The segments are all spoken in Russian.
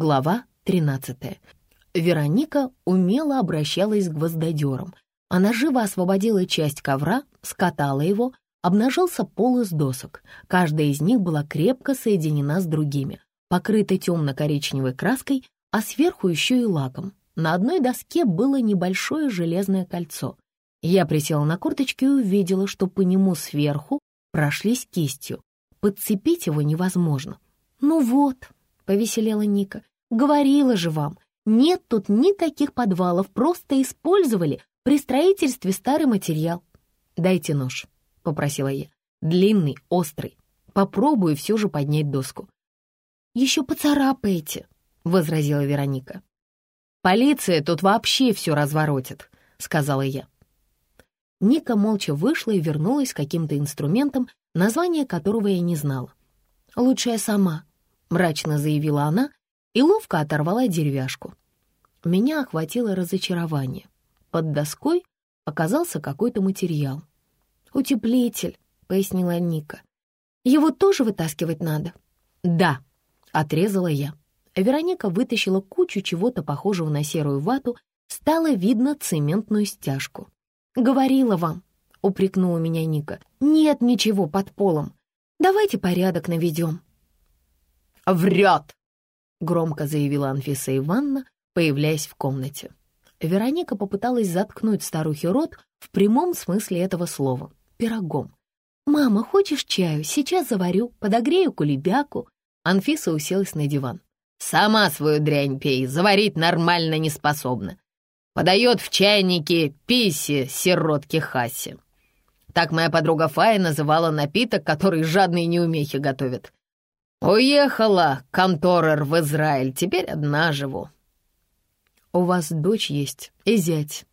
Глава 13. Вероника умело обращалась к гвоздодерам. Она живо освободила часть ковра, скатала его, обнажился пол из досок. Каждая из них была крепко соединена с другими, покрыта темно-коричневой краской, а сверху еще и лаком. На одной доске было небольшое железное кольцо. Я присела на корточки и увидела, что по нему сверху прошлись кистью. Подцепить его невозможно. «Ну вот», — повеселела Ника, — «говорила же вам, нет тут никаких подвалов, просто использовали при строительстве старый материал». «Дайте нож», — попросила я. «Длинный, острый. Попробую все же поднять доску». «Еще поцарапаете», — возразила Вероника. «Полиция тут вообще все разворотит», — сказала я. Ника молча вышла и вернулась с каким-то инструментом, название которого я не знала. «Лучше я сама», — мрачно заявила она и ловко оторвала деревяшку. Меня охватило разочарование. Под доской оказался какой-то материал. «Утеплитель», — пояснила Ника. «Его тоже вытаскивать надо?» «Да», — отрезала я. Вероника вытащила кучу чего-то похожего на серую вату, стало видно цементную стяжку. «Говорила вам», — упрекнула меня Ника, — «нет ничего под полом. Давайте порядок наведем». «Врет!» — громко заявила Анфиса Ивановна, появляясь в комнате. Вероника попыталась заткнуть старухе рот в прямом смысле этого слова — пирогом. «Мама, хочешь чаю? Сейчас заварю, подогрею кулебяку». Анфиса уселась на диван. Сама свою дрянь пей, заварить нормально не способна. Подает в чайнике писи сиротки Хаси. Так моя подруга Фая называла напиток, который жадные неумехи готовят. Уехала конторер в Израиль, теперь одна живу. У вас дочь есть и зять.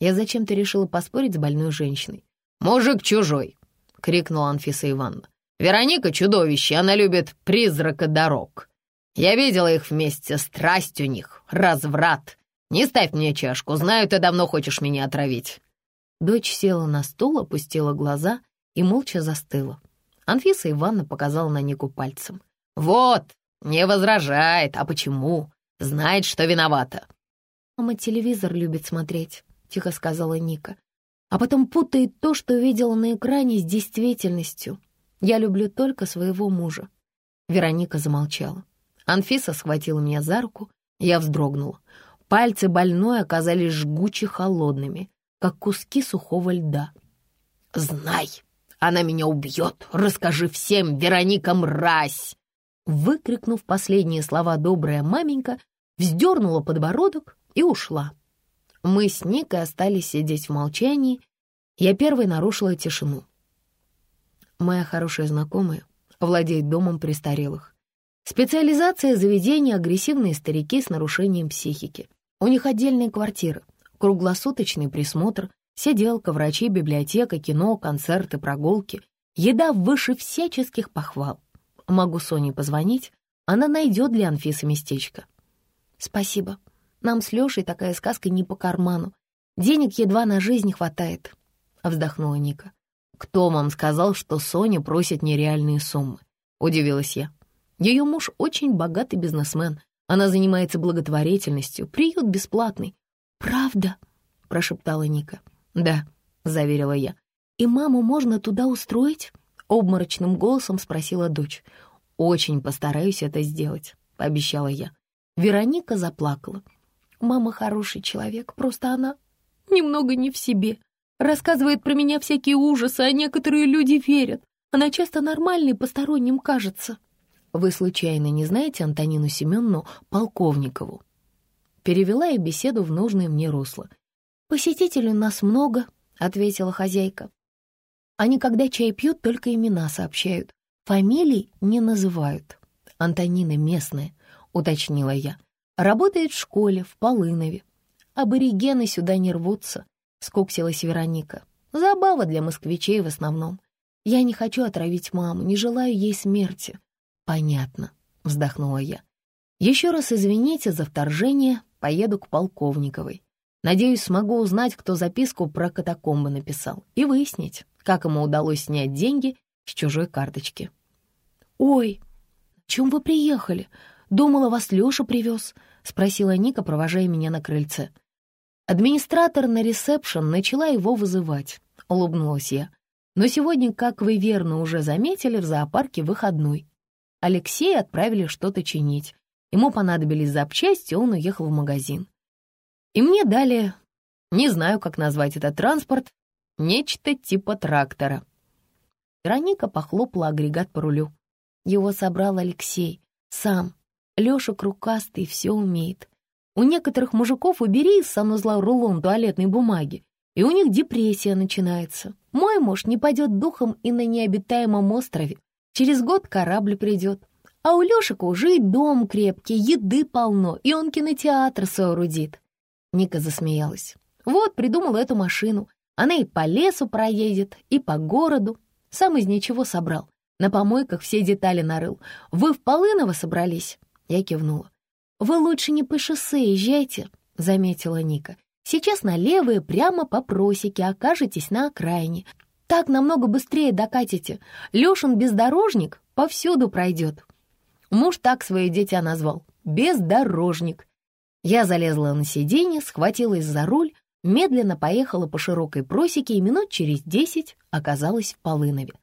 Я зачем-то решила поспорить с больной женщиной. «Мужик чужой!» — крикнула Анфиса Ивановна. «Вероника — чудовище, она любит призрака дорог. Я видела их вместе, страсть у них, разврат. Не ставь мне чашку, знаю, ты давно хочешь меня отравить». Дочь села на стул, опустила глаза и молча застыла. Анфиса Ивановна показала на Нику пальцем. «Вот, не возражает. А почему? Знает, что виновата». «Мама телевизор любит смотреть», — тихо сказала Ника. «А потом путает то, что видела на экране, с действительностью. Я люблю только своего мужа». Вероника замолчала. Анфиса схватила меня за руку, я вздрогнула. Пальцы больной оказались жгуче холодными, как куски сухого льда. «Знай, она меня убьет! Расскажи всем, Вероника, мразь!» Выкрикнув последние слова добрая маменька, вздернула подбородок и ушла. Мы с Никой остались сидеть в молчании. Я первой нарушила тишину. Моя хорошая знакомая владеет домом престарелых. Специализация заведения — агрессивные старики с нарушением психики. У них отдельные квартиры, круглосуточный присмотр, сиделка, врачи, библиотека, кино, концерты, прогулки. Еда выше всяческих похвал. Могу Соне позвонить, она найдет для Анфисы местечко. Спасибо. Нам с Лешей такая сказка не по карману. Денег едва на жизнь хватает, — вздохнула Ника. «Кто вам сказал, что Соня просит нереальные суммы?» — удивилась я. Ее муж очень богатый бизнесмен. Она занимается благотворительностью, приют бесплатный. «Правда?» — прошептала Ника. «Да», — заверила я. «И маму можно туда устроить?» — обморочным голосом спросила дочь. «Очень постараюсь это сделать», — пообещала я. Вероника заплакала. «Мама хороший человек, просто она немного не в себе. Рассказывает про меня всякие ужасы, а некоторые люди верят. Она часто нормальной посторонним кажется». Вы случайно не знаете Антонину Семеновну Полковникову?» Перевела я беседу в нужное мне русло. «Посетителей у нас много», — ответила хозяйка. «Они, когда чай пьют, только имена сообщают. Фамилий не называют. Антонина местная», — уточнила я. «Работает в школе, в Полынове. Аборигены сюда не рвутся», — скуксилась Вероника. «Забава для москвичей в основном. Я не хочу отравить маму, не желаю ей смерти. «Понятно», — вздохнула я. «Еще раз извините за вторжение, поеду к Полковниковой. Надеюсь, смогу узнать, кто записку про катакомбы написал, и выяснить, как ему удалось снять деньги с чужой карточки». «Ой, чем вы приехали? Думала, вас Лёша привез», — спросила Ника, провожая меня на крыльце. Администратор на ресепшн начала его вызывать, улыбнулась я. Но сегодня, как вы верно уже заметили, в зоопарке выходной. Алексея отправили что-то чинить. Ему понадобились запчасти, он уехал в магазин. И мне дали, не знаю, как назвать этот транспорт, нечто типа трактора. Вероника похлопала агрегат по рулю. Его собрал Алексей, сам. Лёша крукастый, все умеет. У некоторых мужиков убери из санузла рулон туалетной бумаги, и у них депрессия начинается. Мой муж не пойдет духом и на необитаемом острове. Через год корабль придет. А у Лешика уже и дом крепкий, еды полно, и он кинотеатр соорудит. Ника засмеялась. Вот, придумала эту машину. Она и по лесу проедет, и по городу. Сам из ничего собрал. На помойках все детали нарыл. Вы в Полыново собрались?» Я кивнула. «Вы лучше не по шоссе езжайте», — заметила Ника. «Сейчас налево и прямо по просеке окажетесь на окраине. Так намного быстрее докатите. Лешин бездорожник повсюду пройдет». Муж так свое дитя назвал — бездорожник. Я залезла на сиденье, схватилась за руль, медленно поехала по широкой просеке и минут через десять оказалась в Полынове.